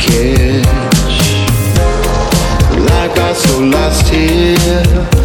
catch. Like I so lost here.